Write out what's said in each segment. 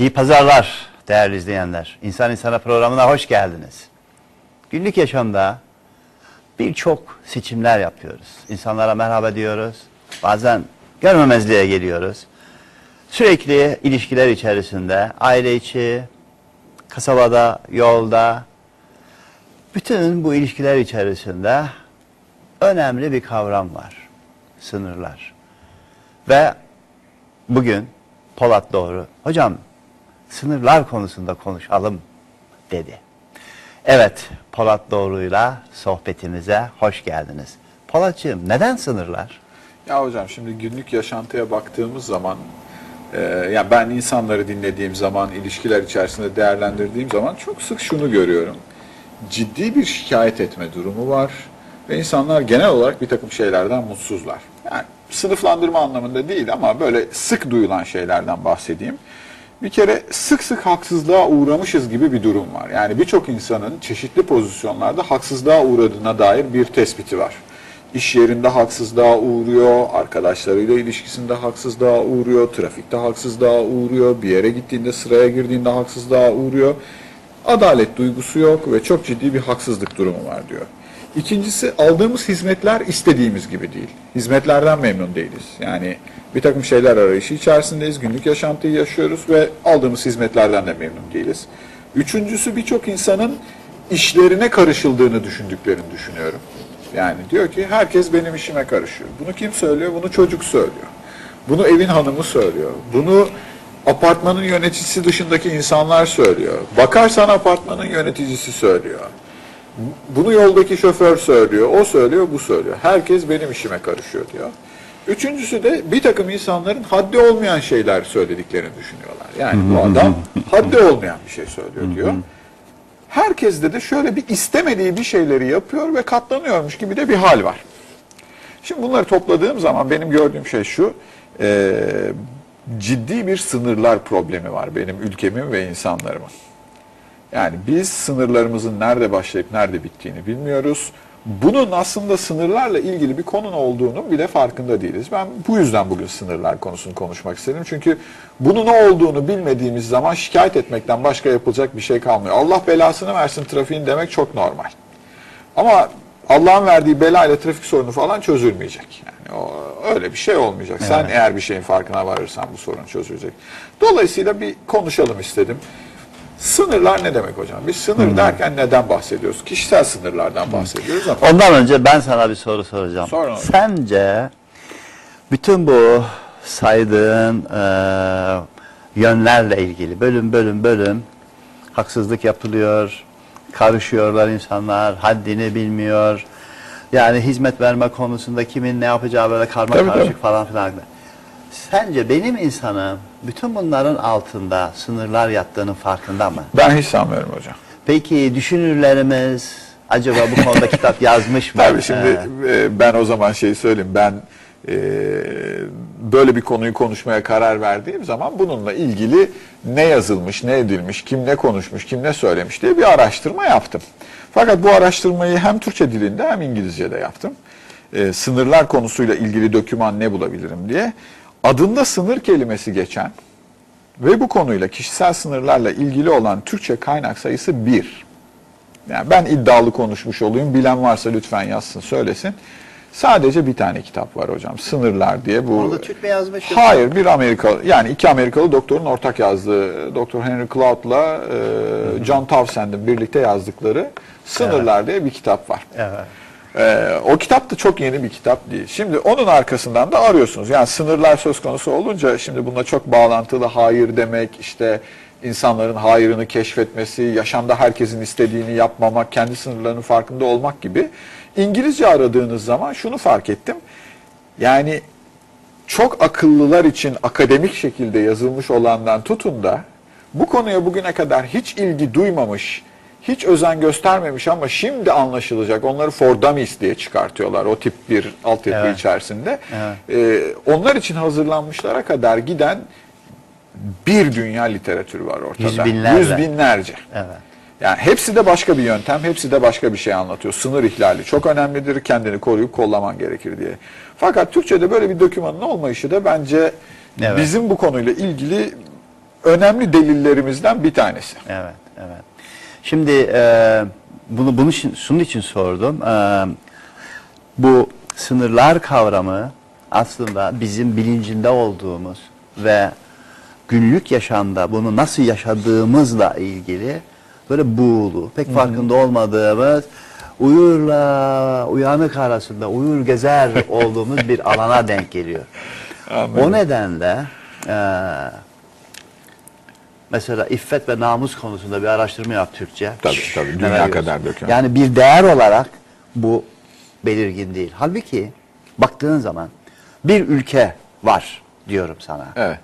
İyi pazarlar değerli izleyenler. İnsan İnsana programına hoş geldiniz. Günlük yaşamda birçok seçimler yapıyoruz. İnsanlara merhaba diyoruz. Bazen görmemezliğe geliyoruz. Sürekli ilişkiler içerisinde, aile içi, kasabada, yolda, bütün bu ilişkiler içerisinde önemli bir kavram var. Sınırlar. Ve bugün Polat Doğru, hocam sınırlar konusunda konuşalım dedi. Evet, Polat Doğru'yla sohbetimize hoş geldiniz. Polatcığım neden sınırlar? Ya hocam şimdi günlük yaşantıya baktığımız zaman e, ya ben insanları dinlediğim zaman, ilişkiler içerisinde değerlendirdiğim zaman çok sık şunu görüyorum. Ciddi bir şikayet etme durumu var ve insanlar genel olarak bir takım şeylerden mutsuzlar. Yani sınıflandırma anlamında değil ama böyle sık duyulan şeylerden bahsedeyim. Bir kere sık sık haksızlığa uğramışız gibi bir durum var. Yani birçok insanın çeşitli pozisyonlarda haksızlığa uğradığına dair bir tespiti var. İş yerinde haksızlığa uğruyor, arkadaşlarıyla ilişkisinde haksızlığa uğruyor, trafikte haksızlığa uğruyor, bir yere gittiğinde sıraya girdiğinde haksızlığa uğruyor. Adalet duygusu yok ve çok ciddi bir haksızlık durumu var diyor. İkincisi aldığımız hizmetler istediğimiz gibi değil. Hizmetlerden memnun değiliz. Yani bir takım şeyler arayışı içerisindeyiz, günlük yaşantıyı yaşıyoruz ve aldığımız hizmetlerden de memnun değiliz. Üçüncüsü birçok insanın işlerine karışıldığını düşündüklerini düşünüyorum. Yani diyor ki herkes benim işime karışıyor. Bunu kim söylüyor? Bunu çocuk söylüyor. Bunu evin hanımı söylüyor. Bunu apartmanın yöneticisi dışındaki insanlar söylüyor. Bakarsan apartmanın yöneticisi söylüyor. Bunu yoldaki şoför söylüyor, o söylüyor, bu söylüyor. Herkes benim işime karışıyor diyor. Üçüncüsü de bir takım insanların haddi olmayan şeyler söylediklerini düşünüyorlar. Yani bu adam haddi olmayan bir şey söylüyor diyor. Herkeste de şöyle bir istemediği bir şeyleri yapıyor ve katlanıyormuş gibi de bir hal var. Şimdi bunları topladığım zaman benim gördüğüm şey şu, e, ciddi bir sınırlar problemi var benim ülkemin ve insanlarımın. Yani biz sınırlarımızın nerede başlayıp nerede bittiğini bilmiyoruz. Bunun aslında sınırlarla ilgili bir konun olduğunu bile farkında değiliz. Ben bu yüzden bugün sınırlar konusunu konuşmak istedim. Çünkü bunun ne olduğunu bilmediğimiz zaman şikayet etmekten başka yapılacak bir şey kalmıyor. Allah belasını versin trafiğin demek çok normal. Ama Allah'ın verdiği belayla trafik sorunu falan çözülmeyecek. Yani o, öyle bir şey olmayacak. Sen eğer bir şeyin farkına varırsan bu sorun çözülecek. Dolayısıyla bir konuşalım istedim. Sınırlar ne demek hocam? Biz sınır derken neden bahsediyoruz? Kişisel sınırlardan bahsediyoruz ama Ondan önce ben sana bir soru soracağım. Sorun. Sence bütün bu saydığın eee, yönlerle ilgili bölüm bölüm bölüm haksızlık yapılıyor, karışıyorlar insanlar, haddini bilmiyor. Yani hizmet verme konusunda kimin ne yapacağı böyle karma Tabii, karışık tabii. falan filan. Sence benim insanım bütün bunların altında sınırlar yattığının farkında mı? ben hiç sanmıyorum hocam. Peki düşünürlerimiz acaba bu konuda kitap yazmış mı? Tabii şimdi Ee, e, ben o zaman şey söyleyeyim. Ben e, böyle bir konuyu konuşmaya karar verdiğim zaman bununla ilgili ne yazılmış, ne edilmiş, kim ne konuşmuş, kim ne söylemiş diye bir araştırma yaptım. Fakat bu araştırmayı hem Türkçe dilinde hem İngilizce'de yaptım. E, sınırlar konusuyla ilgili doküman ne bulabilirim diye. Adında sınır kelimesi geçen ve bu konuyla kişisel sınırlarla ilgili olan Türkçe kaynak sayısı bir. Yani ben iddialı konuşmuş olayım. Bilen varsa lütfen yazsın, söylesin. Sadece bir tane kitap var hocam. Sınırlar diye bu. Onu da Türk yazmış? Hayır, bir Amerikalı yani iki Amerikalı doktorun ortak yazdığı Dr. Henry Cloud'la e, John Townsend'in birlikte yazdıkları Sınırlar diye bir kitap var. Evet. Ee, o kitap da çok yeni bir kitap değil. Şimdi onun arkasından da arıyorsunuz. Yani sınırlar söz konusu olunca şimdi bununla çok bağlantılı hayır demek, işte insanların hayırını keşfetmesi, yaşamda herkesin istediğini yapmamak, kendi sınırlarının farkında olmak gibi. İngilizce aradığınız zaman şunu fark ettim. Yani çok akıllılar için akademik şekilde yazılmış olandan tutun da bu konuya bugüne kadar hiç ilgi duymamış, hiç özen göstermemiş ama şimdi anlaşılacak. Onları for dummies diye çıkartıyorlar o tip bir altyapı Evet. içerisinde. Ee, onlar için hazırlanmışlara kadar giden bir dünya literatürü var ortada. Yüz binlerce. Yüz binlerce. Evet. Yani hepsi de başka bir yöntem, hepsi de başka bir şey anlatıyor. Sınır ihlali çok önemlidir, kendini koruyup kollaman gerekir diye. Fakat Türkçe'de böyle bir dokümanın olmayışı da bence Evet. bizim bu konuyla ilgili önemli delillerimizden bir tanesi. Evet, evet. Şimdi e, bunu bunu şunun için sordum. E, bu sınırlar kavramı aslında bizim bilincinde olduğumuz ve günlük yaşamda bunu nasıl yaşadığımızla ilgili böyle buğulu, pek farkında olmadığımız uyurla uyanık arasında uyur gezer olduğumuz bir alana denk geliyor. Anladım. O nedenle e, mesela iffet ve namus konusunda bir araştırma yap Türkçe. Tabii, tabii. Neler Dünya görüyorsun? kadar döküyor. Yani bir değer olarak bu belirgin değil. Halbuki baktığın zaman bir ülke var diyorum sana. Evet.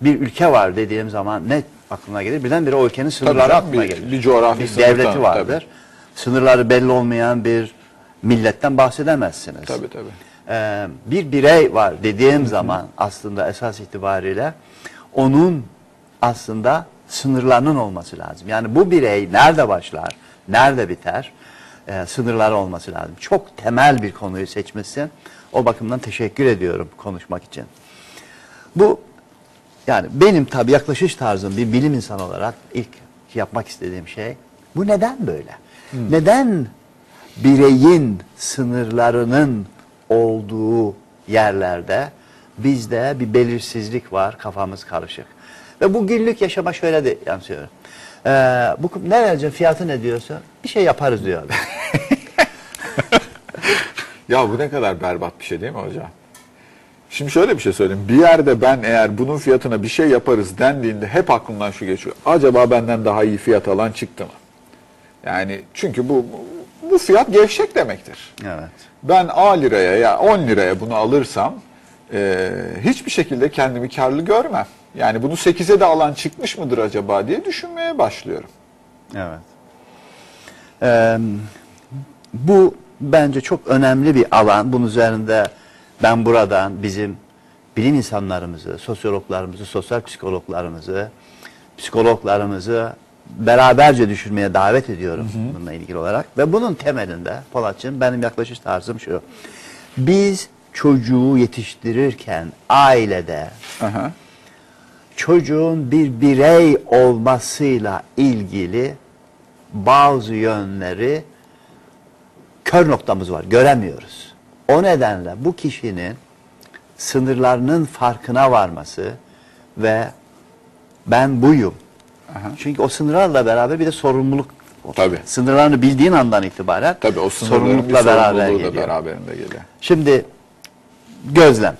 Bir ülke var dediğim zaman ne aklına gelir? Birdenbire o ülkenin sınırları canım, aklına bir- gelir. bir coğrafi bir devleti vardır. tabii. Sınırları belli olmayan bir milletten bahsedemezsiniz. Tabii tabii. Ee, bir birey var dediğim zaman aslında esas itibariyle onun aslında sınırlarının olması lazım. Yani bu birey nerede başlar, nerede biter e, sınırları olması lazım. Çok temel bir konuyu seçmişsin. O bakımdan teşekkür ediyorum konuşmak için. Bu yani benim tabii yaklaşış tarzım bir bilim insanı olarak ilk yapmak istediğim şey bu neden böyle? Neden bireyin sınırlarının olduğu yerlerde bizde bir belirsizlik var, kafamız karışık. Ve bu günlük yaşama şöyle de yansıyor. Ee, bu ne vereceğim, fiyatı ne diyorsa bir şey yaparız diyor. adam. Ya bu ne kadar berbat bir şey değil mi hocam? Şimdi şöyle bir şey söyleyeyim. Bir yerde ben eğer bunun fiyatına bir şey yaparız dendiğinde hep aklımdan şu geçiyor. Acaba benden daha iyi fiyat alan çıktı mı? Yani çünkü bu bu fiyat gevşek demektir. evet. Ben A liraya ya 10 liraya bunu alırsam e, hiçbir şekilde kendimi karlı görmem. Yani bunu 8'e de alan çıkmış mıdır acaba diye düşünmeye başlıyorum. Evet. Ee, bu bence çok önemli bir alan. Bunun üzerinde ben buradan bizim bilim insanlarımızı, sosyologlarımızı, sosyal psikologlarımızı, psikologlarımızı beraberce düşünmeye davet ediyorum bununla ilgili olarak. Ve bunun temelinde Polatçığım benim yaklaşış tarzım şu. Biz çocuğu yetiştirirken ailede Aha. Çocuğun bir birey olmasıyla ilgili bazı yönleri kör noktamız var, göremiyoruz. O nedenle bu kişinin sınırlarının farkına varması ve ben buyum. Çünkü o sınırlarla beraber bir de sorumluluk Tabii. Sınırlarını bildiğin andan itibaren Tabii o sorumlulukla beraber geliyor. beraberinde geliyor. Şimdi gözlem.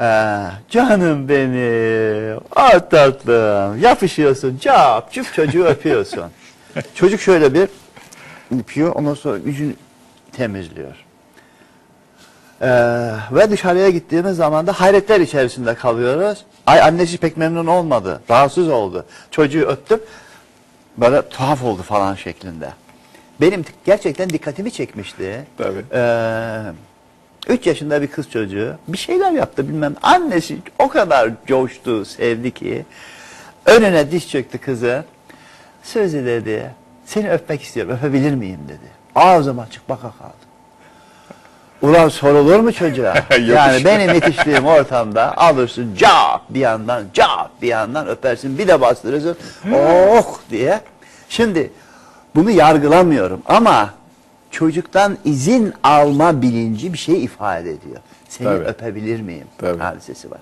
Ee, canım benim, ah tatlım, yapışıyorsun, cap, çüp çocuğu öpüyorsun. Çocuk şöyle bir öpüyor, ondan sonra yüzünü temizliyor. Ee, ve dışarıya gittiğimiz zaman da hayretler içerisinde kalıyoruz. Ay annesi pek memnun olmadı, rahatsız oldu. Çocuğu öptüm, böyle tuhaf oldu falan şeklinde. Benim gerçekten dikkatimi çekmişti. Tabii. Ee, 3 yaşında bir kız çocuğu bir şeyler yaptı bilmem. Annesi o kadar coştu, sevdi ki önüne diş çöktü kızı. Sözü dedi, seni öpmek istiyorum, öpebilir miyim dedi. Ağzım açık baka kaldı. Ulan sorulur mu çocuğa? Yani benim yetiştiğim ortamda alırsın cap bir yandan, cap bir yandan öpersin, bir de bastırırsın, oh diye. Şimdi bunu yargılamıyorum ama çocuktan izin alma bilinci bir şey ifade ediyor. Seni Tabii. öpebilir miyim? Tabii. Hadisesi var.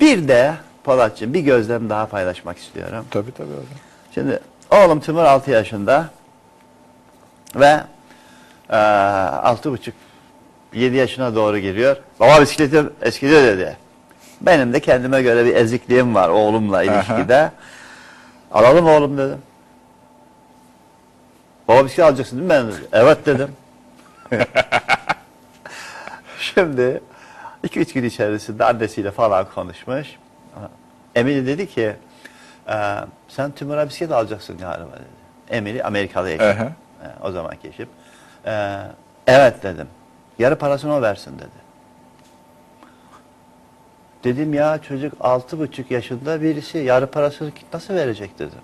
Bir de Polatcığım bir gözlem daha paylaşmak istiyorum. Tabii tabii hocam. Şimdi oğlum Timur 6 yaşında ve altı buçuk 7 yaşına doğru geliyor. Baba bisikletim eskidi dedi. Benim de kendime göre bir ezikliğim var oğlumla ilişkide. Alalım oğlum dedim. Baba bisiklet alacaksın değil mi ben? Evet dedim. Şimdi 2-3 gün içerisinde annesiyle falan konuşmuş. Emily dedi ki "Ee, sen Timur'a bisiklet alacaksın galiba dedi. Emily Amerikalı. Ehe. Ee, o zamanki eşim. Ee, evet dedim. Yarı parasını o versin dedi. Dedim ya çocuk altı buçuk yaşında birisi yarı parasını nasıl verecek dedim.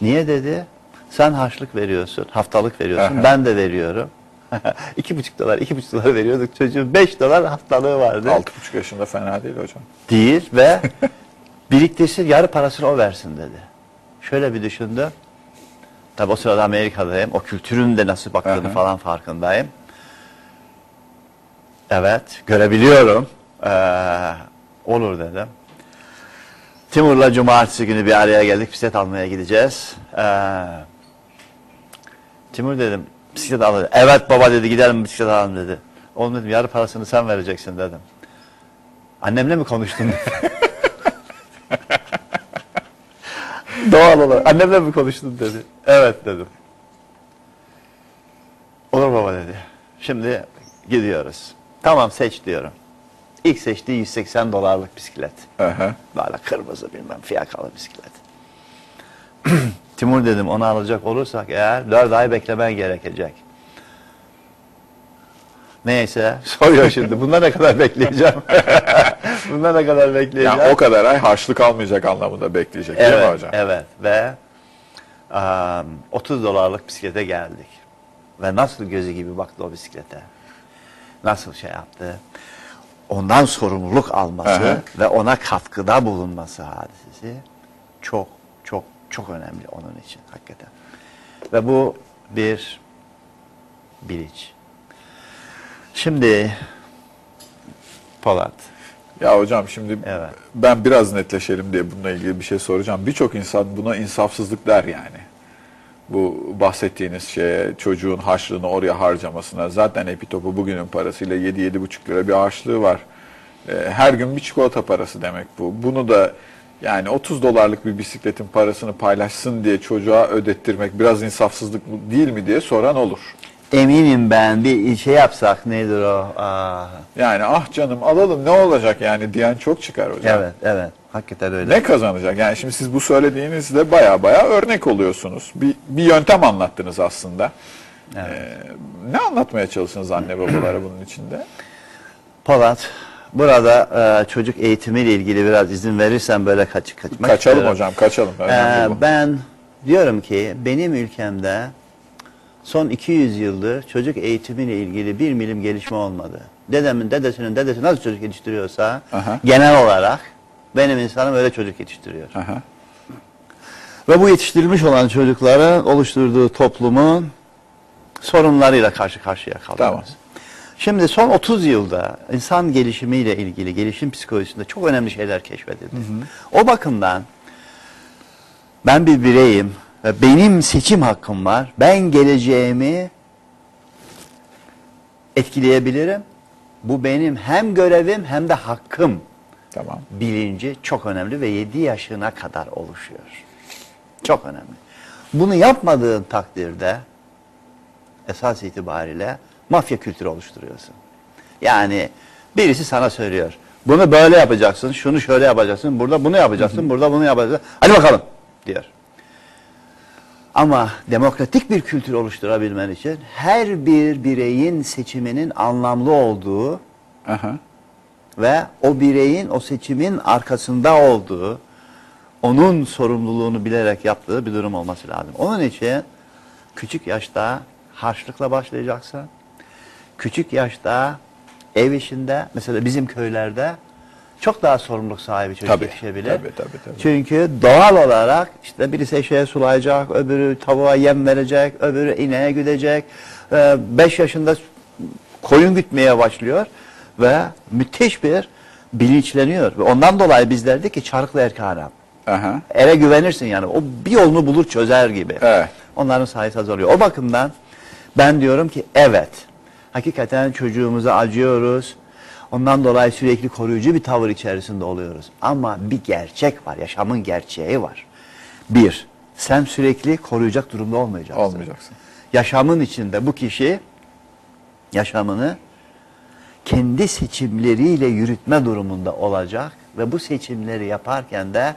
Niye dedi? Sen harçlık veriyorsun, haftalık veriyorsun, Aha. ben de veriyorum. iki buçuk dolar, iki buçuk dolar veriyorduk çocuğun beş dolar haftalığı vardı. Altı buçuk yaşında fena değil hocam. Değil ve Biriktirsin yarı parasını o versin dedi. Şöyle bir düşündü. Tabi o sırada Amerika'dayım. O kültürün de nasıl baktığını Aha. falan farkındayım. Evet görebiliyorum. Ee, olur dedim. Timur'la cumartesi günü bir araya geldik. Bisiklet almaya gideceğiz. Ee, Timur dedim bisiklet al dedi. Evet baba dedi gidelim bisiklet alalım dedi. Oğlum dedim yarı parasını sen vereceksin dedim. Annemle mi konuştun? Doğal olarak. Annemle mi konuştun dedi. Evet dedim. Olur baba dedi. Şimdi gidiyoruz. Tamam seç diyorum. İlk seçtiği 180 dolarlık bisiklet. Aha. Böyle kırmızı bilmem fiyakalı bisiklet. Timur dedim onu alacak olursak eğer 4 ay beklemen gerekecek. Neyse soruyor şimdi. Bunda ne kadar bekleyeceğim? Bunda ne kadar bekleyeceğim? Yani o kadar ay harçlık almayacak anlamında bekleyecek değil mi evet, hocam? Evet ve um, 30 dolarlık bisiklete geldik. Ve nasıl gözü gibi baktı o bisiklete. Nasıl şey yaptı. Ondan sorumluluk alması Aha. ve ona katkıda bulunması hadisesi çok çok önemli onun için hakikaten. Ve bu bir bilinç. Şimdi Polat. Ya hocam şimdi Evet. ben biraz netleşelim diye bununla ilgili bir şey soracağım. Birçok insan buna insafsızlık der yani. Bu bahsettiğiniz şeye çocuğun harçlığını oraya harcamasına zaten epitopu bugünün parasıyla 7-7,5 lira bir harçlığı var. Ee, Her gün bir çikolata parası demek bu. Bunu da yani 30 dolarlık bir bisikletin parasını paylaşsın diye çocuğa ödettirmek biraz insafsızlık değil mi diye soran olur. Eminim ben bir şey yapsak nedir o? Aa, Yani ah canım alalım ne olacak yani diyen çok çıkar hocam. evet evet hakikaten öyle. Ne kazanacak? Yani şimdi siz bu söylediğinizde baya baya örnek oluyorsunuz. Bir, bir yöntem anlattınız aslında. Ee, ne anlatmaya çalıştınız anne babalara bunun içinde? Polat burada e, çocuk eğitimiyle ilgili biraz izin verirsen böyle kaç kaçmak Kaçalım istiyorum. hocam, kaçalım. Ee, ben diyorum ki benim ülkemde son 200 yıldır çocuk eğitimiyle ilgili bir milim gelişme olmadı. Dedemin dedesinin dedesi nasıl çocuk yetiştiriyorsa Aha. genel olarak benim insanım öyle çocuk yetiştiriyor. Aha. Ve bu yetiştirilmiş olan çocukların oluşturduğu toplumun sorunlarıyla karşı karşıya kalıyoruz. Tamam. Şimdi son 30 yılda insan gelişimiyle ilgili gelişim psikolojisinde çok önemli şeyler keşfedildi. O bakımdan ben bir bireyim ve benim seçim hakkım var. Ben geleceğimi etkileyebilirim. Bu benim hem görevim hem de hakkım Tamam. bilinci çok önemli ve 7 yaşına kadar oluşuyor. Çok önemli. Bunu yapmadığın takdirde esas itibariyle mafya kültürü oluşturuyorsun. Yani birisi sana söylüyor. Bunu böyle yapacaksın, şunu şöyle yapacaksın, burada bunu yapacaksın, burada bunu yapacaksın. Hadi bakalım diyor. Ama demokratik bir kültür oluşturabilmen için her bir bireyin seçiminin anlamlı olduğu Aha. ve o bireyin o seçimin arkasında olduğu, onun sorumluluğunu bilerek yaptığı bir durum olması lazım. Onun için küçük yaşta harçlıkla başlayacaksın. Küçük yaşta ev işinde, mesela bizim köylerde çok daha sorumluluk sahibi çocuk Tabii, yetişebilir. tabii, tabii, tabii. Çünkü doğal olarak işte birisi eşeğe sulayacak, öbürü tavuğa yem verecek, öbürü ineğe güdecek. 5 yaşında koyun gütmeye başlıyor ve müthiş bir bilinçleniyor. Ve ondan dolayı biz derdik ki çarıklı erkanam. Aha. Güvenirsin yani. O bir yolunu bulur çözer gibi. Evet. Onların sayısı azalıyor. O bakımdan ben diyorum ki evet. Hakikaten çocuğumuza acıyoruz. Ondan dolayı sürekli koruyucu bir tavır içerisinde oluyoruz. Ama bir gerçek var. Yaşamın gerçeği var. Bir, sen sürekli koruyacak durumda olmayacaksın. Olmayacaksın. Yaşamın içinde bu kişi yaşamını kendi seçimleriyle yürütme durumunda olacak ve bu seçimleri yaparken de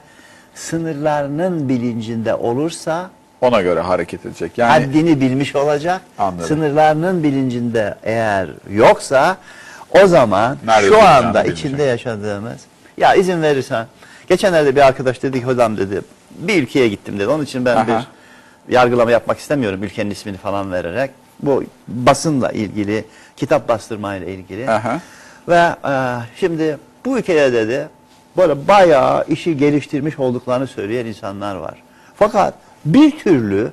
sınırlarının bilincinde olursa Ona göre hareket edecek. Yani haddini bilmiş olacak. Anladım. Sınırlarının bilincinde eğer yoksa o zaman Nerede şu anda içinde yaşadığımız ya izin verirsen geçenlerde bir arkadaş dedi ki hocam dedi bir ülkeye gittim dedi. Onun için ben Aha. bir yargılama yapmak istemiyorum ülkenin ismini falan vererek. Bu basınla ilgili, kitap bastırmayla ilgili. Aha. Ve e, şimdi bu ülkede dedi böyle bayağı işi geliştirmiş olduklarını söyleyen insanlar var. Fakat bir türlü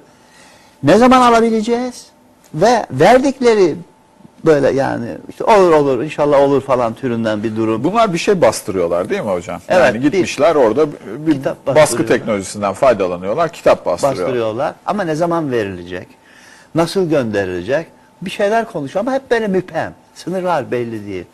ne zaman alabileceğiz ve verdikleri böyle yani işte olur olur inşallah olur falan türünden bir durum. Bunlar bir şey bastırıyorlar değil mi hocam? Evet, yani gitmişler orada bir baskı teknolojisinden faydalanıyorlar, kitap bastırıyorlar. bastırıyorlar. Ama ne zaman verilecek? Nasıl gönderilecek? Bir şeyler konuşuyor ama hep böyle müphem. Sınırlar belli değil.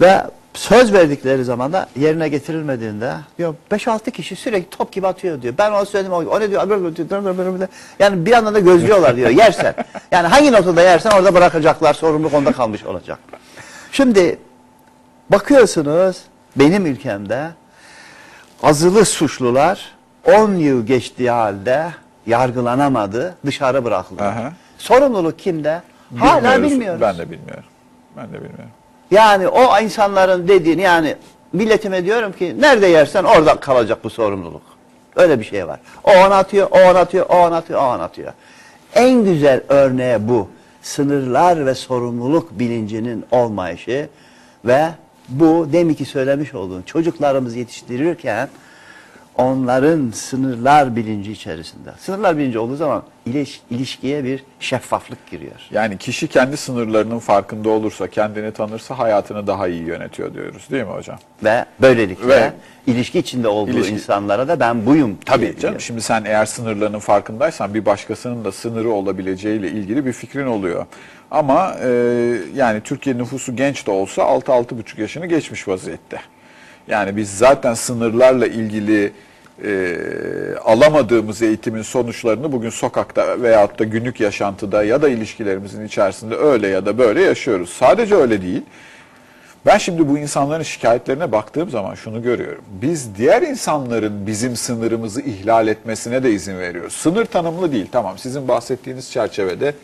Ve söz verdikleri zaman da yerine getirilmediğinde diyor 5-6 kişi sürekli top gibi atıyor diyor. Ben onu söyledim o, o ne diyor? Diyor. Yani bir anda da gözlüyorlar diyor yersen. Yani hangi notada yersen orada bırakacaklar sorumluluk onda kalmış olacak. Şimdi bakıyorsunuz benim ülkemde azılı suçlular 10 yıl geçtiği halde yargılanamadı, dışarı bırakıldı. Aha. Sorumluluk kimde? Hala bilmiyoruz. Ben de bilmiyorum. Ben de bilmiyorum. Yani o insanların dediğini yani milletime diyorum ki nerede yersen orada kalacak bu sorumluluk. Öyle bir şey var. O ona atıyor, o ona atıyor, o ona atıyor, o ona atıyor. En güzel örneği bu. Sınırlar ve sorumluluk bilincinin olmayışı ve bu deminki söylemiş olduğun çocuklarımızı yetiştirirken onların sınırlar bilinci içerisinde. Sınırlar bilinci olduğu zaman iliş- ilişkiye bir şeffaflık giriyor. Yani kişi kendi sınırlarının farkında olursa, kendini tanırsa hayatını daha iyi yönetiyor diyoruz değil mi hocam? Ve böylelikle Ve- ilişki içinde olduğu İlişki- insanlara da ben buyum. Tabii canım. Şimdi sen eğer sınırlarının farkındaysan bir başkasının da sınırı olabileceğiyle ilgili bir fikrin oluyor. Ama e, yani Türkiye nüfusu genç de olsa 6-6,5 yaşını geçmiş vaziyette. Yani biz zaten sınırlarla ilgili e, alamadığımız eğitimin sonuçlarını bugün sokakta veyahut da günlük yaşantıda ya da ilişkilerimizin içerisinde öyle ya da böyle yaşıyoruz. Sadece öyle değil. Ben şimdi bu insanların şikayetlerine baktığım zaman şunu görüyorum. Biz diğer insanların bizim sınırımızı ihlal etmesine de izin veriyoruz. Sınır tanımlı değil. Tamam sizin bahsettiğiniz çerçevede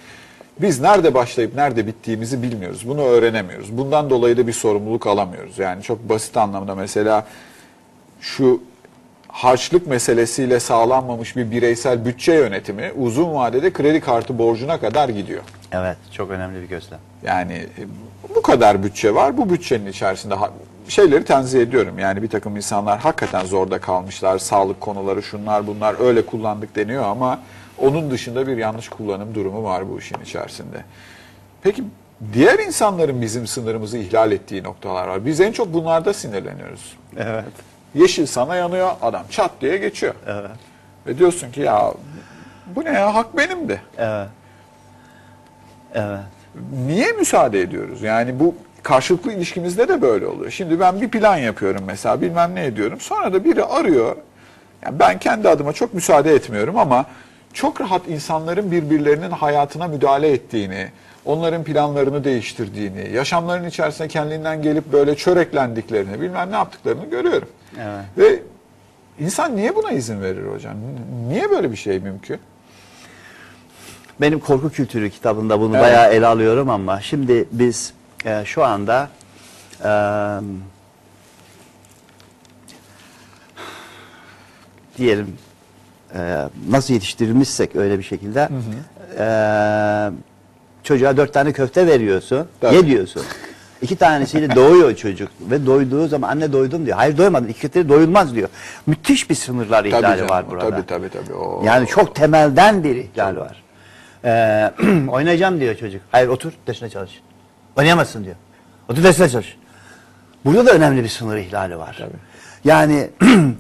biz nerede başlayıp nerede bittiğimizi bilmiyoruz. Bunu öğrenemiyoruz. Bundan dolayı da bir sorumluluk alamıyoruz. Yani çok basit anlamda mesela şu harçlık meselesiyle sağlanmamış bir bireysel bütçe yönetimi uzun vadede kredi kartı borcuna kadar gidiyor. Evet, çok önemli bir gözlem. Yani e, bu kadar bütçe var. Bu bütçenin içerisinde şeyleri tenzih ediyorum. Yani bir takım insanlar hakikaten zorda kalmışlar. Sağlık konuları şunlar bunlar öyle kullandık deniyor ama onun dışında bir yanlış kullanım durumu var bu işin içerisinde. Peki diğer insanların bizim sınırımızı ihlal ettiği noktalar var. Biz en çok bunlarda sinirleniyoruz. Evet. Yeşil sana yanıyor, adam çat diye geçiyor. Evet. Ve diyorsun ki ya bu ne ya hak benim de. Evet. Evet. Niye müsaade ediyoruz? Yani bu karşılıklı ilişkimizde de böyle oluyor. Şimdi ben bir plan yapıyorum mesela bilmem ne ediyorum. Sonra da biri arıyor. Yani ben kendi adıma çok müsaade etmiyorum ama çok rahat insanların birbirlerinin hayatına müdahale ettiğini, onların planlarını değiştirdiğini, yaşamların içerisinde kendinden gelip böyle çöreklendiklerini, bilmem ne yaptıklarını görüyorum. Evet. Ve insan niye buna izin verir hocam? Niye böyle bir şey mümkün? Benim korku kültürü kitabında bunu Evet. bayağı ele alıyorum ama şimdi biz e, şu anda e, diyelim e, nasıl yetiştirilmişsek öyle bir şekilde e, çocuğa dört tane köfte veriyorsun, Tabii. ye diyorsun. İki tanesiyle doyuyor çocuk ve doyduğu zaman anne doydum diyor. Hayır doymadın. İki köfte doyulmaz diyor. Müthiş bir sınırlar ihlali canım, var burada. Tabii tabii tabii. O, Yani çok temelden bir ihlal var. Ee, oynayacağım diyor çocuk. Hayır otur dersine çalış. Oynayamazsın diyor. Otur dersine çalış. Burada da önemli bir sınır ihlali var. Tabii. Yani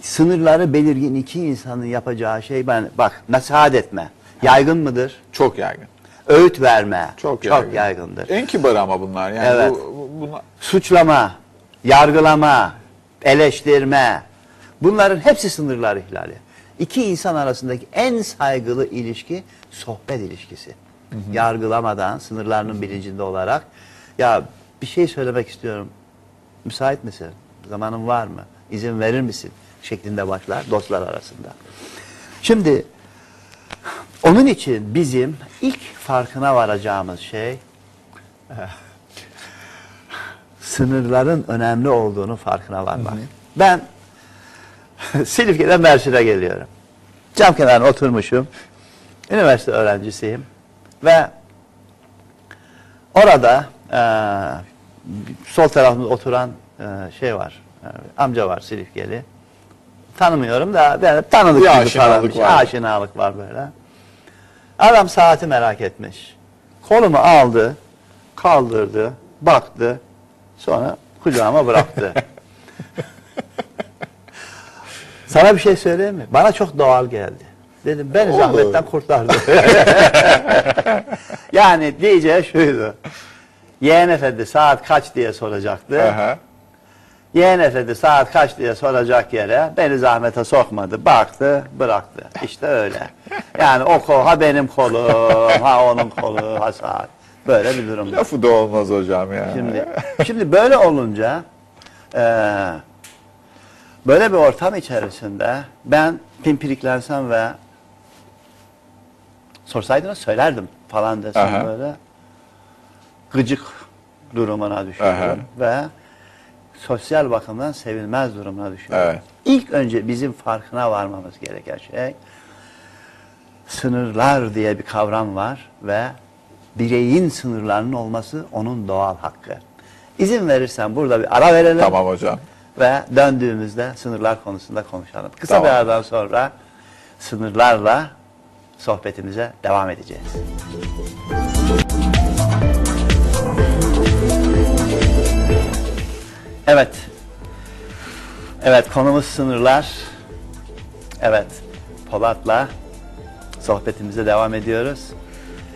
sınırları belirgin iki insanın yapacağı şey ben bak nasihat etme. Yaygın mıdır? çok yaygın. Öğüt verme. Çok, yaygın. yaygındır. En kibarı ama bunlar. Yani Evet. bu, bu- bunlar, Suçlama, yargılama, eleştirme. Bunların hepsi sınırlar ihlali. İki insan arasındaki en saygılı ilişki sohbet ilişkisi. Yargılamadan, sınırlarının bilincinde olarak ya bir şey söylemek istiyorum. Müsait misin? Zamanın var mı? İzin verir misin? şeklinde başlar dostlar arasında. Şimdi onun için bizim ilk farkına varacağımız şey sınırların önemli olduğunu farkına varmak. Ben Silifke'den Mersin'e geliyorum. Cam kenarına oturmuşum. Üniversite öğrencisiyim. Ve orada eee, sol tarafımda oturan eee, şey var. Yani amca var Silifkeli. Tanımıyorum da ben tanıdık Bir gibi aşinalık var. Aşinalık var böyle. Adam saati merak etmiş. Kolumu aldı, kaldırdı, baktı. Sonra kucağıma bıraktı. Sana bir şey söyleyeyim mi? Bana çok doğal geldi. Dedim beni Olur. zahmetten kurtardı. yani diyeceği şuydu. Yeğen efendi saat kaç diye soracaktı. Aha. Yeğen efendi saat kaç diye soracak yere beni zahmete sokmadı. Baktı, bıraktı. İşte öyle. Yani o kol, ha benim kolum, ha onun kolu, ha saat. Böyle bir durum. Lafı da olmaz hocam ya. Şimdi, şimdi böyle olunca eee, böyle bir ortam içerisinde ben pimpiriklensem ve sorsaydınız söylerdim falan desem Aha. böyle gıcık durumuna düşüyorum Aha. ve sosyal bakımdan sevilmez durumuna düşüyorum. Evet. İlk önce bizim farkına varmamız gereken şey sınırlar diye bir kavram var ve bireyin sınırlarının olması onun doğal hakkı. İzin verirsen burada bir ara verelim Tamam hocam. ve döndüğümüzde sınırlar konusunda konuşalım. Kısa Tamam. bir aradan sonra sınırlarla sohbetimize devam edeceğiz. Evet. Evet konumuz sınırlar. Evet Polat'la sohbetimize devam ediyoruz.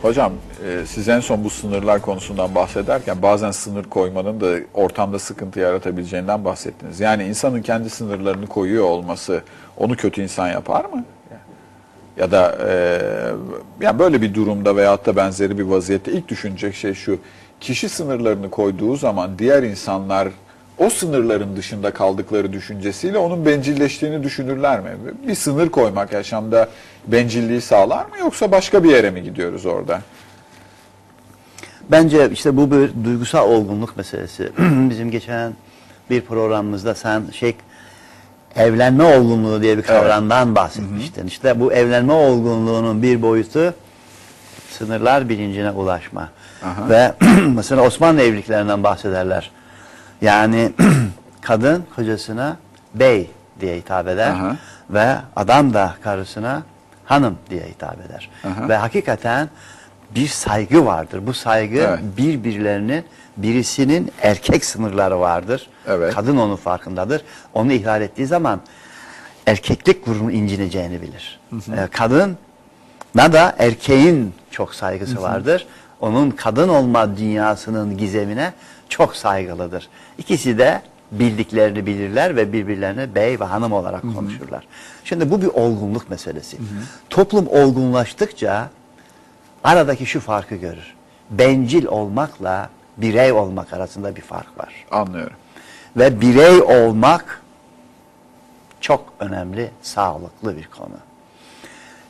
Hocam e, siz en son bu sınırlar konusundan bahsederken bazen sınır koymanın da ortamda sıkıntı yaratabileceğinden bahsettiniz. Yani insanın kendi sınırlarını koyuyor olması onu kötü insan yapar mı? Ya da e, yani böyle bir durumda veyahut da benzeri bir vaziyette ilk düşünecek şey şu. Kişi sınırlarını koyduğu zaman diğer insanlar o sınırların dışında kaldıkları düşüncesiyle onun bencilleştiğini düşünürler mi? Bir sınır koymak yaşamda bencilliği sağlar mı yoksa başka bir yere mi gidiyoruz orada? Bence işte bu bir duygusal olgunluk meselesi. Bizim geçen bir programımızda sen şey evlenme olgunluğu diye bir kavramdan bahsetmiştin. İşte bu evlenme olgunluğunun bir boyutu sınırlar bilincine ulaşma. Aha. Ve mesela Osmanlı evliliklerinden bahsederler. Yani kadın kocasına bey diye hitap eder Aha. ve adam da karısına hanım diye hitap eder. Aha. Ve hakikaten bir saygı vardır. Bu saygı Evet. birbirlerinin birisinin erkek sınırları vardır. Evet. Kadın onun farkındadır. Onu ihlal ettiği zaman erkeklik gururunun incineceğini bilir. Ee, kadın da erkeğin çok saygısı vardır. Onun kadın olma dünyasının gizemine çok saygılıdır. İkisi de bildiklerini bilirler ve birbirlerine bey ve hanım olarak konuşurlar. Şimdi bu bir olgunluk meselesi. Toplum olgunlaştıkça aradaki şu farkı görür. Bencil olmakla birey olmak arasında bir fark var. Anlıyorum. Ve birey olmak çok önemli, sağlıklı bir konu.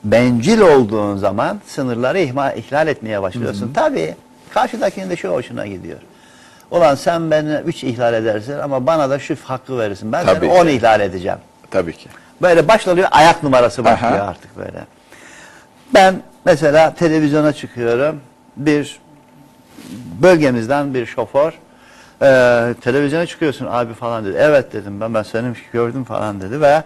Bencil olduğun zaman sınırları ihma, ihlal etmeye başlıyorsun. Tabii karşıdakinin de şu hoşuna gidiyor. Ulan sen beni üç ihlal edersin ama bana da şu hakkı verirsin. Ben Tabii seni on ki. ihlal edeceğim. Tabii ki. Böyle başlanıyor ayak numarası başlıyor Aha. artık böyle. Ben mesela televizyona çıkıyorum. Bir bölgemizden bir şoför eee, televizyona çıkıyorsun abi falan dedi. Evet dedim ben ben seni gördüm falan dedi ve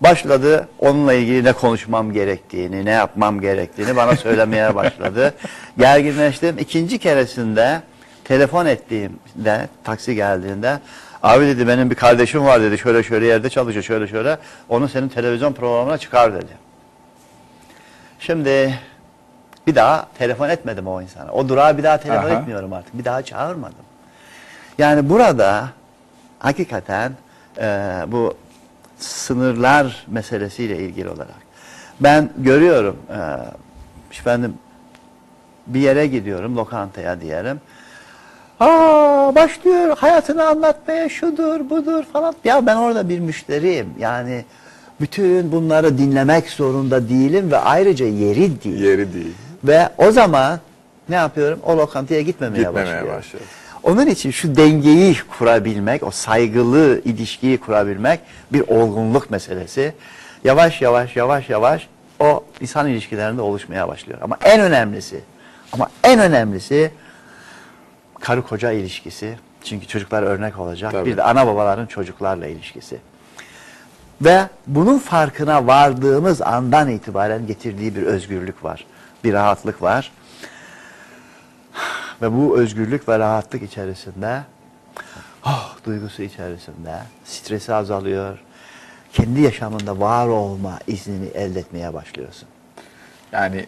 başladı onunla ilgili ne konuşmam gerektiğini, ne yapmam gerektiğini bana söylemeye başladı. Gerginleştim. İkinci keresinde telefon ettiğimde taksi geldiğinde abi dedi benim bir kardeşim var dedi şöyle şöyle yerde çalışıyor şöyle şöyle onu senin televizyon programına çıkar dedi. Şimdi bir daha telefon etmedim o insana. O durağa bir daha telefon Aha. etmiyorum artık. Bir daha çağırmadım. Yani burada hakikaten e, bu sınırlar meselesiyle ilgili olarak ben görüyorum e, efendim bir yere gidiyorum lokantaya diyelim. Aa başlıyor hayatını anlatmaya şudur budur falan. Ya ben orada bir müşteriyim. Yani bütün bunları dinlemek zorunda değilim ve ayrıca yeri değil. Yeri değil. Ve o zaman ne yapıyorum? O lokantaya gitmemeye, Gitmemeye başlıyorum. başlıyor. Onun için şu dengeyi kurabilmek, o saygılı ilişkiyi kurabilmek bir olgunluk meselesi. Yavaş yavaş yavaş yavaş o insan ilişkilerinde oluşmaya başlıyor. Ama en önemlisi, ama en önemlisi karı koca ilişkisi, Çünkü çocuklar örnek olacak. Tabii. Bir de ana babaların çocuklarla ilişkisi. Ve bunun farkına vardığımız andan itibaren getirdiği bir özgürlük var. Bir rahatlık var. Ve bu özgürlük ve rahatlık içerisinde, oh, duygusu içerisinde stresi azalıyor. Kendi yaşamında var olma iznini elde etmeye başlıyorsun. Yani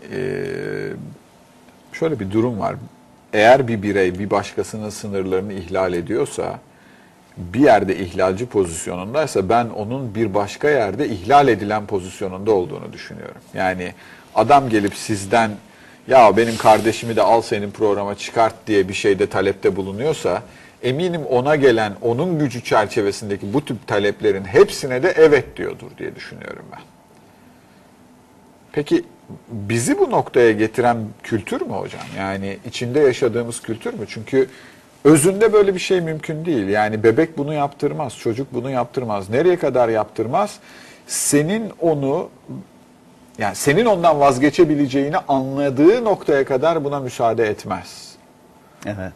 şöyle bir durum var. Eğer bir birey bir başkasının sınırlarını ihlal ediyorsa, bir yerde ihlalci pozisyonundaysa ben onun bir başka yerde ihlal edilen pozisyonunda olduğunu düşünüyorum. Yani adam gelip sizden ya benim kardeşimi de al senin programa çıkart diye bir şeyde talepte bulunuyorsa eminim ona gelen onun gücü çerçevesindeki bu tip taleplerin hepsine de evet diyordur diye düşünüyorum ben. Peki bizi bu noktaya getiren kültür mü hocam? Yani içinde yaşadığımız kültür mü? Çünkü özünde böyle bir şey mümkün değil. Yani bebek bunu yaptırmaz, çocuk bunu yaptırmaz. Nereye kadar yaptırmaz? Senin onu yani senin ondan vazgeçebileceğini anladığı noktaya kadar buna müsaade etmez. Evet.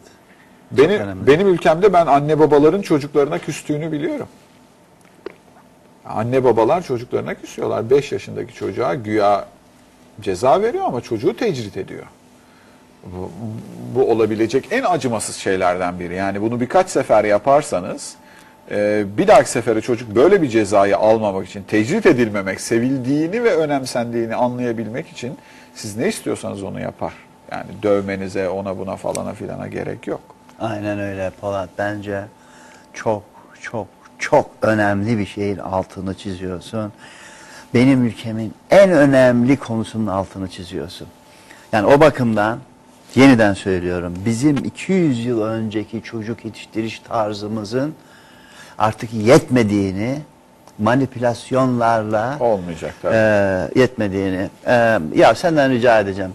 Benim, önemli. benim ülkemde ben anne babaların çocuklarına küstüğünü biliyorum. Anne babalar çocuklarına küsüyorlar. 5 yaşındaki çocuğa güya ceza veriyor ama çocuğu tecrit ediyor. Bu, bu olabilecek en acımasız şeylerden biri. Yani bunu birkaç sefer yaparsanız e, bir dahaki sefere çocuk böyle bir cezayı almamak için, tecrit edilmemek, sevildiğini ve önemsendiğini anlayabilmek için siz ne istiyorsanız onu yapar. Yani dövmenize, ona buna falana filana gerek yok. Aynen öyle Polat. Bence çok çok çok önemli bir şeyin altını çiziyorsun. Benim ülkemin en önemli konusunun altını çiziyorsun. Yani o bakımdan yeniden söylüyorum. Bizim 200 yıl önceki çocuk yetiştiriş tarzımızın artık yetmediğini manipülasyonlarla Olmayacak e, yetmediğini. E, ya senden rica edeceğim.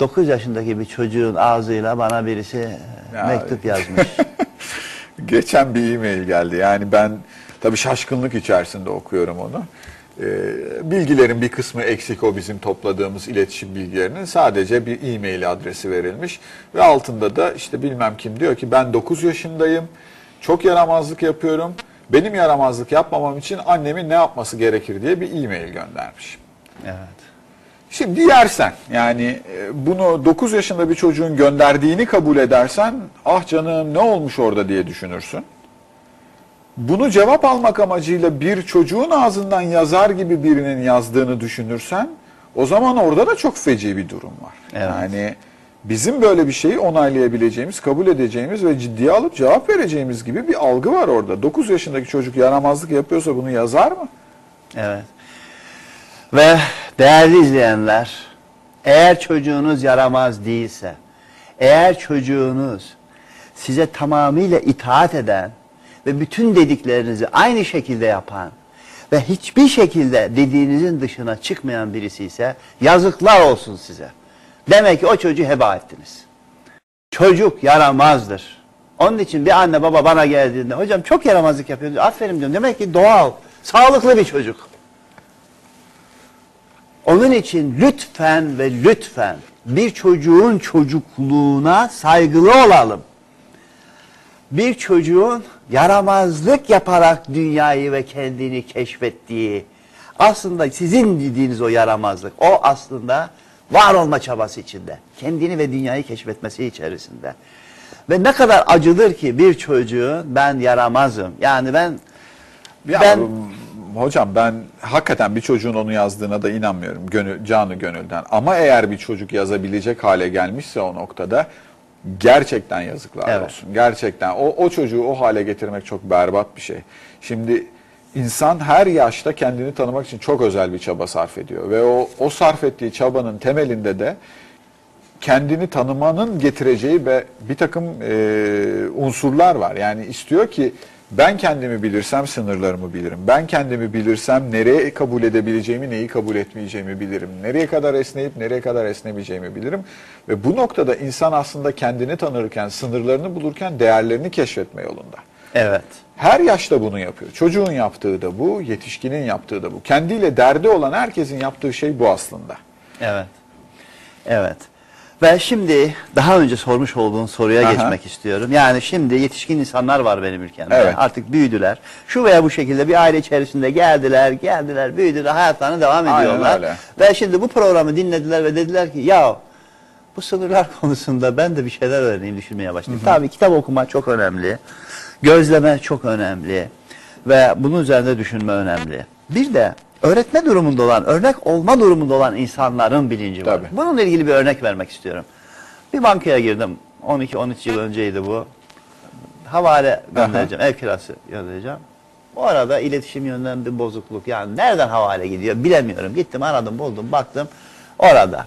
9 yaşındaki bir çocuğun ağzıyla bana birisi e, Ya- mektup yazmış. Geçen bir e-mail geldi. Yani ben tabii şaşkınlık içerisinde okuyorum onu. Ee, bilgilerin bir kısmı eksik o bizim topladığımız iletişim bilgilerinin sadece bir e-mail adresi verilmiş ve altında da işte bilmem kim diyor ki ben 9 yaşındayım. Çok yaramazlık yapıyorum. Benim yaramazlık yapmamam için annemin ne yapması gerekir diye bir e-mail göndermiş. evet. Şimdi yersen yani e, bunu 9 yaşında bir çocuğun gönderdiğini kabul edersen ah canım ne olmuş orada diye düşünürsün. Bunu cevap almak amacıyla bir çocuğun ağzından yazar gibi birinin yazdığını düşünürsen o zaman orada da çok feci bir durum var. Evet. Yani bizim böyle bir şeyi onaylayabileceğimiz, kabul edeceğimiz ve ciddiye alıp cevap vereceğimiz gibi bir algı var orada. 9 yaşındaki çocuk yaramazlık yapıyorsa bunu yazar mı? Evet. Ve değerli izleyenler, eğer çocuğunuz yaramaz değilse, eğer çocuğunuz size tamamıyla itaat eden ve bütün dediklerinizi aynı şekilde yapan ve hiçbir şekilde dediğinizin dışına çıkmayan birisi ise yazıklar olsun size. Demek ki o çocuğu heba ettiniz. Çocuk yaramazdır. Onun için bir anne baba bana geldiğinde hocam çok yaramazlık yapıyor. diyor. Aferin diyorum. Demek ki doğal, sağlıklı bir çocuk. Onun için lütfen ve lütfen bir çocuğun çocukluğuna saygılı olalım. Bir çocuğun yaramazlık yaparak dünyayı ve kendini keşfettiği, aslında sizin dediğiniz o yaramazlık, o aslında var olma çabası içinde. Kendini ve dünyayı keşfetmesi içerisinde. Ve ne kadar acıdır ki bir çocuğun ben yaramazım. Yani ben Ya, ben hocam ben hakikaten bir çocuğun onu yazdığına da inanmıyorum gönül, canı gönülden. Ama eğer bir çocuk yazabilecek hale gelmişse o noktada gerçekten yazıklar Evet. olsun. Gerçekten o, o çocuğu o hale getirmek çok berbat bir şey. Şimdi insan her yaşta kendini tanımak için çok özel bir çaba sarf ediyor. Ve o, o sarf ettiği çabanın temelinde de kendini tanımanın getireceği ve bir takım e, unsurlar var. Yani istiyor ki ben kendimi bilirsem sınırlarımı bilirim. Ben kendimi bilirsem nereye kabul edebileceğimi, neyi kabul etmeyeceğimi bilirim. Nereye kadar esneyip nereye kadar esnemeyeceğimi bilirim. Ve bu noktada insan aslında kendini tanırken, sınırlarını bulurken değerlerini keşfetme yolunda. evet. Her yaşta bunu yapıyor. Çocuğun yaptığı da bu, yetişkinin yaptığı da bu. Kendiyle derdi olan herkesin yaptığı şey bu aslında. Evet. Evet. Ve şimdi daha önce sormuş olduğun soruya Aha. geçmek istiyorum. Yani şimdi yetişkin insanlar var benim ülkemde. Evet. Artık büyüdüler. Şu veya bu şekilde bir aile içerisinde geldiler, geldiler, büyüdüler, hayatlarına devam Aynen ediyorlar. öyle. Ve şimdi bu programı dinlediler ve dediler ki ya bu sınırlar konusunda ben de bir şeyler öğreneyim düşünmeye başladım. Tabii kitap okuma çok önemli. Gözleme çok önemli. Ve bunun üzerinde düşünme önemli. Bir de öğretme durumunda olan, örnek olma durumunda olan insanların bilinci var. Tabii. Bununla ilgili bir örnek vermek istiyorum. Bir bankaya girdim. 12-13 yıl önceydi bu. Havale göndereceğim, ev kirası göndereceğim. O arada iletişim yönünden bir bozukluk. Yani nereden havale gidiyor bilemiyorum. Gittim aradım buldum baktım orada.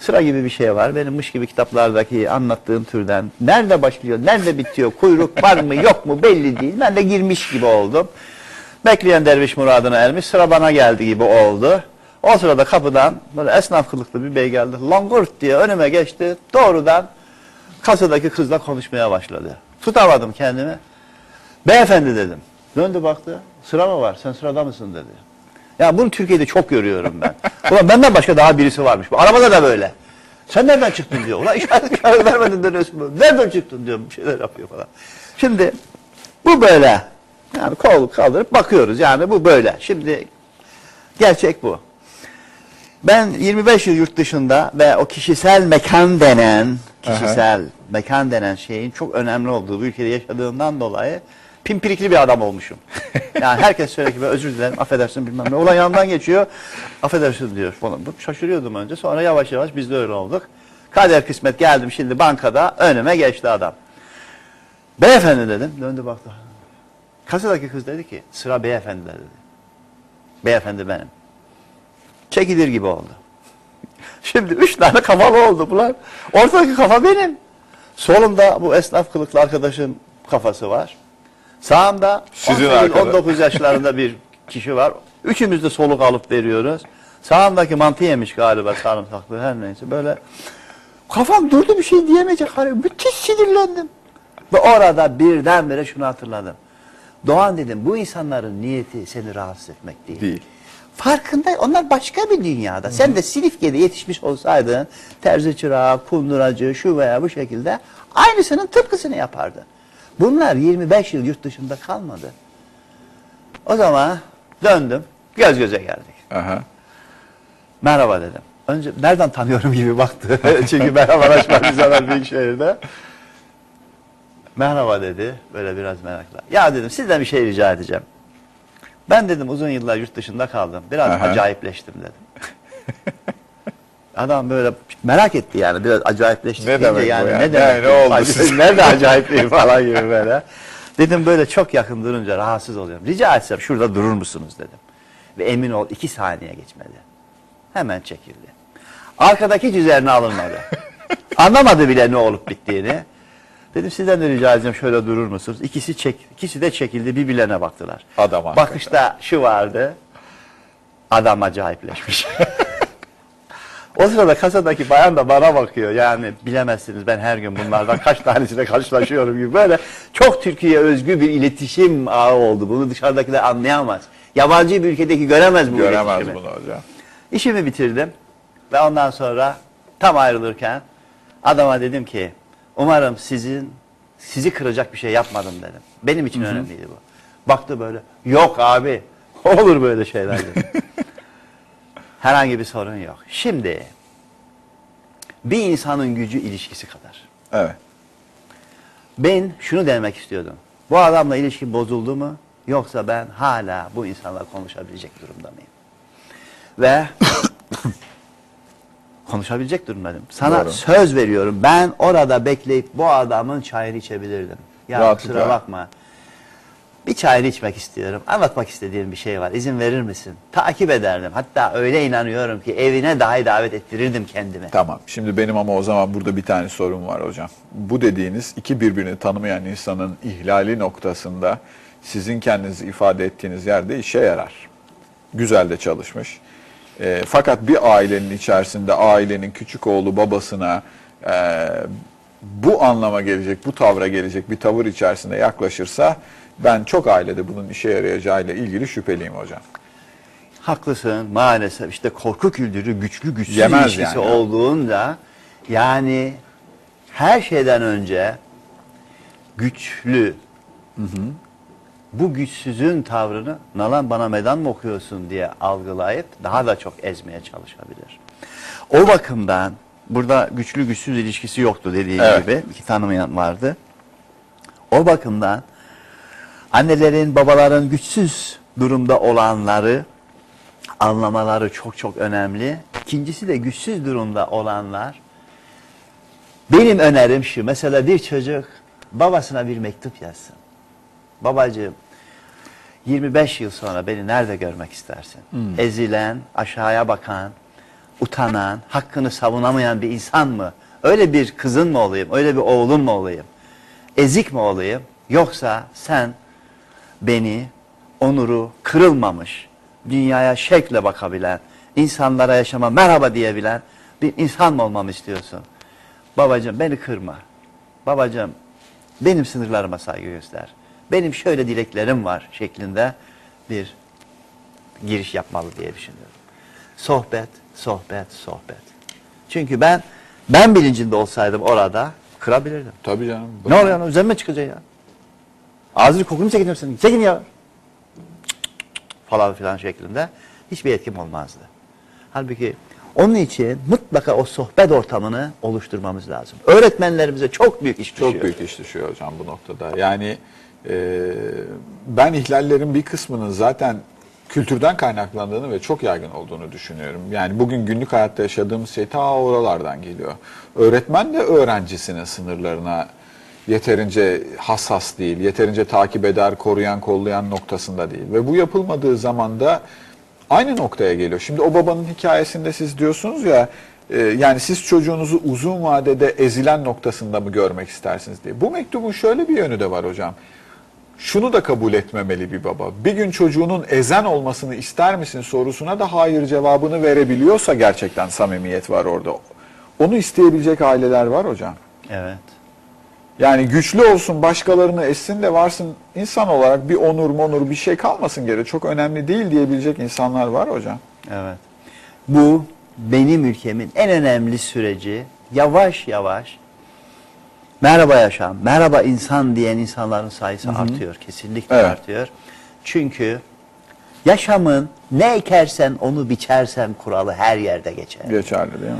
Sıra gibi bir şey var. Benim mış gibi kitaplardaki anlattığım türden. Nerede başlıyor, nerede bitiyor, kuyruk var mı yok mu belli değil. Ben de girmiş gibi oldum. Bekleyen derviş muradına ermiş. Sıra bana geldi gibi oldu. O sırada kapıdan böyle esnaf kılıklı bir bey geldi. Langurt diye önüme geçti. Doğrudan kasadaki kızla konuşmaya başladı. Tutamadım kendimi. Beyefendi dedim. Döndü baktı. Sıra mı var? Sen sırada mısın dedi. Ya bunu Türkiye'de çok görüyorum ben. Ulan benden başka daha birisi varmış. Bu arabada da böyle. Sen nereden çıktın diyor. Ulan işaret işaret vermedin dönüyorsun. Nereden çıktın diyor. Bir şeyler yapıyor falan. Şimdi bu böyle. Yani kol kaldırıp bakıyoruz. Yani bu böyle. Şimdi gerçek bu. Ben 25 yıl yurt dışında ve o kişisel mekan denen, kişisel mekan denen şeyin çok önemli olduğu bu ülkede yaşadığımdan dolayı pimpirikli bir adam olmuşum. Yani herkes "Ben özür dilerim, affedersin bilmem ne. Ulan yanından geçiyor, affedersin diyor falan. Şaşırıyordum önce. Sonra yavaş yavaş biz de öyle olduk. Kader kısmet geldim şimdi bankada önüme geçti adam. Beyefendi dedim. Döndü baktı. Kasadaki kız dedi ki sıra beyefendi dedi. Beyefendi benim çekilir gibi oldu. Şimdi üç tane kafalı oldu bunlar. Ortadaki kafa benim. Solumda bu esnaf kılıklı arkadaşın kafası var. Sağımda Sizin 18, arkada. 19 yaşlarında bir kişi var. Üçümüz de soluk alıp veriyoruz. Sağımdaki mantı yemiş galiba sarımsaklı her neyse böyle. Kafam durdu bir şey diyemeyecek. Müthiş sinirlendim. Ve orada birdenbire şunu hatırladım. Doğan dedim bu insanların niyeti seni rahatsız etmek değil. Değil. Farkında onlar başka bir dünyada. Sen de Silifke'de yetişmiş olsaydın terzi çırağı, kunduracı şu veya bu şekilde aynısının tıpkısını yapardın. Bunlar 25 yıl yurt dışında kalmadı. O zaman döndüm göz göze geldik. Aha. Merhaba dedim. Önce nereden tanıyorum gibi baktı. Çünkü merhabalaşmak insanlar büyük şehirde. Merhaba dedi. Böyle biraz merakla. Ya dedim sizden bir şey rica edeceğim. Ben dedim uzun yıllar yurt dışında kaldım. Biraz Aha. acayipleştim dedim. Adam böyle merak etti yani biraz acayipleşti. Ne demek yani ya? ne Ne- demek? ne bu? oldu? Nerede acayipliği falan gibi böyle. Dedim böyle çok yakın durunca rahatsız oluyorum. Rica etsem şurada durur musunuz dedim. Ve emin ol iki saniye geçmedi. Hemen çekildi. Arkadaki hiç üzerine alınmadı. Anlamadı bile ne olup bittiğini. Dedim sizden de rica edeceğim şöyle durur musunuz? İkisi çek, ikisi de çekildi birbirlerine baktılar. Adam hakikaten. Bakışta şu vardı. Adam acayipleşmiş. o sırada kasadaki bayan da bana bakıyor. Yani bilemezsiniz ben her gün bunlardan kaç tanesiyle karşılaşıyorum gibi. Böyle çok Türkiye özgü bir iletişim ağı oldu. Bunu dışarıdakiler anlayamaz. Yabancı bir ülkedeki göremez bu Göremez iletişimi. bunu hocam. İşimi bitirdim ve ondan sonra tam ayrılırken adama dedim ki umarım sizin sizi kıracak bir şey yapmadım dedim. Benim için önemliydi bu. Baktı böyle yok abi olur böyle şeyler dedi. Herhangi bir sorun yok. Şimdi bir insanın gücü ilişkisi kadar. Evet. Ben şunu demek istiyordum. Bu adamla ilişki bozuldu mu? Yoksa ben hala bu insanla konuşabilecek durumda mıyım? Ve konuşabilecek durumdayım. Sana Doğru. söz veriyorum. Ben orada bekleyip bu adamın çayını içebilirdim. Ya Rahatlıkla. kusura bakma. Bir çayını içmek istiyorum. Anlatmak istediğim bir şey var. İzin verir misin? Takip ederdim. Hatta öyle inanıyorum ki evine dahi davet ettirirdim kendime. Tamam. Şimdi benim ama o zaman burada bir tane sorum var hocam. Bu dediğiniz iki birbirini tanımayan insanın ihlali noktasında sizin kendinizi ifade ettiğiniz yerde işe yarar. Güzel de çalışmış. E, fakat bir ailenin içerisinde ailenin küçük oğlu babasına e, bu anlama gelecek, bu tavra gelecek bir tavır içerisinde yaklaşırsa ben çok ailede bunun işe yarayacağıyla ilgili şüpheliyim hocam. Haklısın maalesef işte korku kültürü güçlü güçsüz Yemez ilişkisi yani. olduğunda Yani her şeyden önce güçlü bu güçsüzün tavrını nalan bana meydan mı okuyorsun diye algılayıp daha da çok ezmeye çalışabilir. O bakımdan burada güçlü güçsüz ilişkisi yoktu dediğim Evet. gibi iki tanımlayan vardı. O bakımdan annelerin babaların güçsüz durumda olanları anlamaları çok çok önemli. İkincisi de güçsüz durumda olanlar benim önerim şu. Mesela bir çocuk babasına bir mektup yazsın. Babacığım 25 yıl sonra beni nerede görmek istersin? Ezilen, aşağıya bakan, utanan, hakkını savunamayan bir insan mı? Öyle bir kızın mı olayım? Öyle bir oğlun mu olayım? Ezik mi olayım? Yoksa sen beni, onuru kırılmamış, dünyaya şekle bakabilen, insanlara yaşama merhaba diyebilen bir insan mı olmamı istiyorsun? Babacığım beni kırma. Babacığım benim sınırlarıma saygı göster. Benim şöyle dileklerim var şeklinde bir giriş yapmalı diye düşünüyorum. Sohbet, sohbet, sohbet. Çünkü ben ben bilincinde olsaydım orada kırabilirdim. Tabii canım. Ne oluyor lan? Üzerime çıkacak ya. Ağzını kokunu çekiniyor senin. Çekin ya. Falan filan şeklinde. Hiçbir etkim olmazdı. Halbuki onun için mutlaka o sohbet ortamını oluşturmamız lazım. Öğretmenlerimize çok büyük iş düşüyor. Çok büyük iş düşüyor hocam bu noktada. Yani e, ben ihlallerin bir kısmının zaten kültürden kaynaklandığını ve çok yaygın olduğunu düşünüyorum. Yani bugün günlük hayatta yaşadığımız şey ta oralardan geliyor. Öğretmen de öğrencisinin sınırlarına yeterince hassas değil, yeterince takip eder, koruyan, kollayan noktasında değil. Ve bu yapılmadığı zaman da aynı noktaya geliyor. Şimdi o babanın hikayesinde siz diyorsunuz ya, e, yani siz çocuğunuzu uzun vadede ezilen noktasında mı görmek istersiniz diye. Bu mektubun şöyle bir yönü de var hocam. Şunu da kabul etmemeli bir baba. Bir gün çocuğunun ezen olmasını ister misin sorusuna da hayır cevabını verebiliyorsa gerçekten samimiyet var orada. Onu isteyebilecek aileler var hocam. Evet. Yani güçlü olsun, başkalarını essin de varsın insan olarak bir onur monur bir şey kalmasın geri. Çok önemli değil diyebilecek insanlar var hocam. Evet. Bu benim ülkemin en önemli süreci yavaş yavaş merhaba yaşam, merhaba insan diyen insanların sayısı artıyor. Kesinlikle Evet. artıyor. Çünkü yaşamın ne ekersen onu biçersen kuralı her yerde geçer. Geçerli değil mi?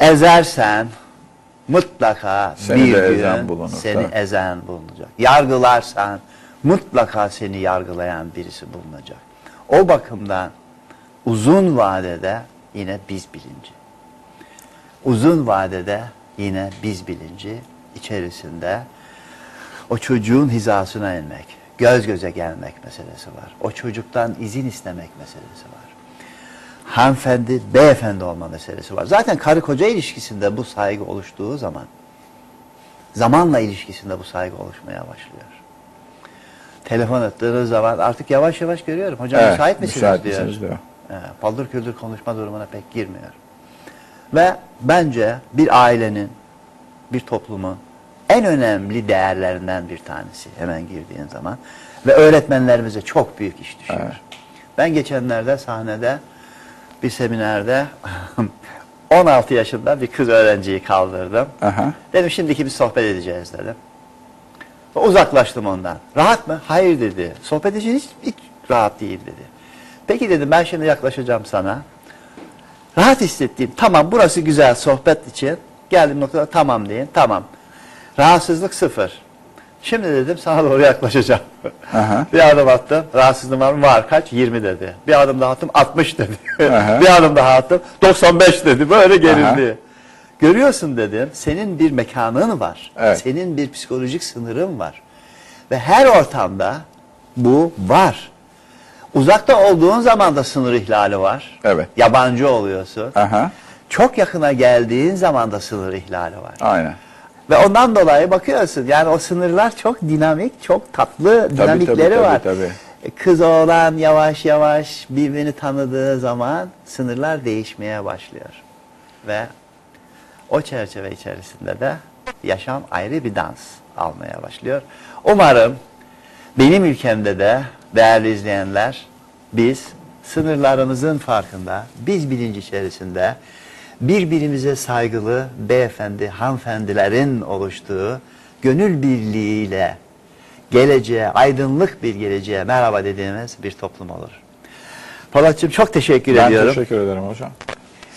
Ezersen mutlaka Seni bir gün ezen bulunur, seni tabii. ezen bulunacak. Yargılarsan mutlaka seni yargılayan birisi bulunacak. O bakımdan uzun vadede yine biz bilinci. Uzun vadede yine biz bilinci içerisinde o çocuğun hizasına inmek, göz göze gelmek meselesi var. O çocuktan izin istemek meselesi var. Hanımefendi, beyefendi olma meselesi var. Zaten karı koca ilişkisinde bu saygı oluştuğu zaman, zamanla ilişkisinde bu saygı oluşmaya başlıyor. Telefon ettiğiniz zaman artık yavaş yavaş görüyorum. Hocam Evet, müsait misiniz müsait diyor. misiniz diyor. Ee, paldır küldür konuşma durumuna pek girmiyor. Ve bence bir ailenin, bir toplumun en önemli değerlerinden bir tanesi hemen girdiğin zaman ve öğretmenlerimize çok büyük iş düşüyor. Evet. Ben geçenlerde sahnede bir seminerde 16 yaşında bir kız öğrenciyi kaldırdım. Aha. Dedim şimdiki bir sohbet edeceğiz dedim. Uzaklaştım ondan. Rahat mı? Hayır dedi. Sohbet için hiç, hiç rahat değil dedi. Peki dedim ben şimdi yaklaşacağım sana. Rahat hissettiğim tamam burası güzel sohbet için. Geldim noktada tamam deyin. Tamam. Rahatsızlık sıfır. Şimdi dedim sana doğru yaklaşacağım. Aha. bir adım attım. Rahatsızlığım var mı? Var. Kaç? 20 dedi. Bir adım daha attım. 60 dedi. Aha. bir adım daha attım. 95 dedi. Böyle gerildi. Görüyorsun dedim. Senin bir mekanın var. Evet. Senin bir psikolojik sınırın var. Ve her ortamda bu var. Uzakta olduğun zaman da sınır ihlali var. Evet. Yabancı oluyorsun. Aha. Çok yakına geldiğin zaman da sınır ihlali var. Aynen. Ve ondan dolayı bakıyorsun yani o sınırlar çok dinamik, çok tatlı dinamikleri tabii, tabii, var. tabii. Kız oğlan yavaş yavaş birbirini tanıdığı zaman sınırlar değişmeye başlıyor. Ve o çerçeve içerisinde de yaşam ayrı bir dans almaya başlıyor. Umarım benim ülkemde de değerli izleyenler biz sınırlarımızın farkında, biz bilinci içerisinde birbirimize saygılı beyefendi, hanımefendilerin oluştuğu gönül birliğiyle geleceğe, aydınlık bir geleceğe merhaba dediğimiz bir toplum olur. Polatcığım çok teşekkür Ben ediyorum. teşekkür ederim hocam.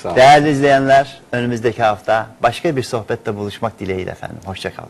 Sağ. Değerli izleyenler, önümüzdeki hafta başka bir sohbette buluşmak dileğiyle efendim. Hoşçakalın.